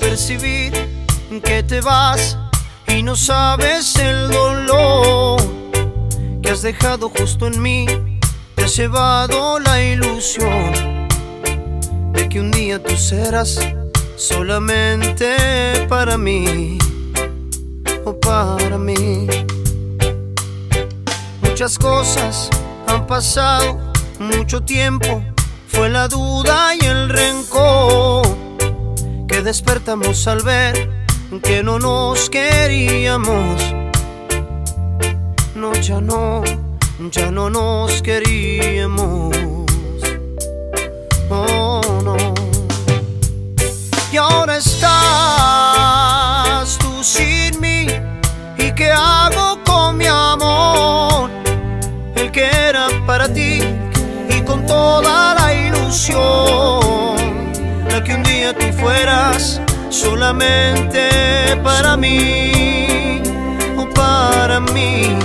percibir que te vas y no sabes el dolor que has dejado justo en mí. Te has llevado la ilusión de que un día tú serás solamente para mí o para mí. Muchas cosas han pasado, mucho tiempo, fue la duda y el rencor que despertamos al ver que no nos queríamos. No, ya no, ya no nos queríamos. Oh, no. Y ahora estás tú sin mí. ¿Y qué hago con mi amor? El que era para ti y con toda la ilusión. Solamente para mí o para mí.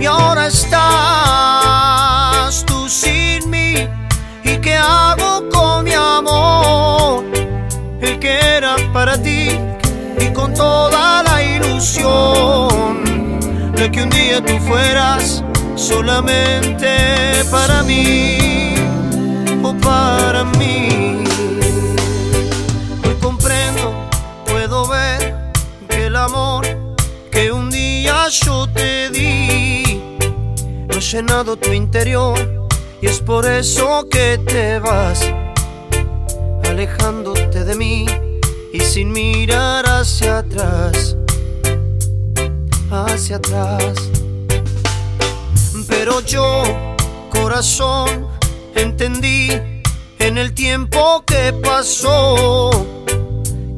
Y ahora estás tú sin mí. ¿Y qué hago con mi amor? El que era para ti y con toda la ilusión de que un día tú fueras solamente para mí o para mí. Llenado tu interior y es por eso que te vas alejándote de mí y sin mirar hacia atrás, hacia atrás. Pero yo, corazón, entendí en el tiempo que pasó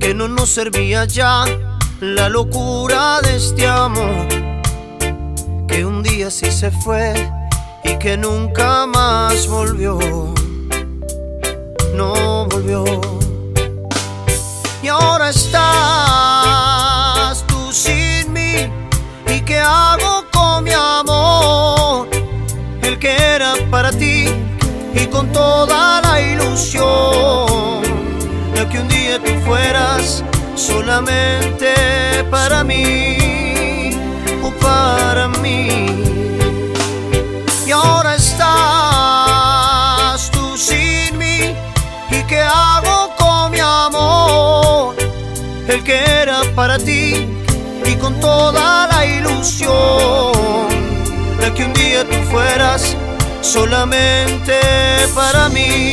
que no nos servía ya la locura de este amor, que un día sí se fue y que nunca más volvió, no volvió. Y ahora estás tú sin mí, ¿y qué hago con mi amor? El que era para ti y con toda la ilusión de que un día tú fueras solamente para mí Y ahora estás tú sin mí. ¿Y qué hago con mi amor? El que era para ti y con toda la ilusión de que un día tú fueras solamente para mí.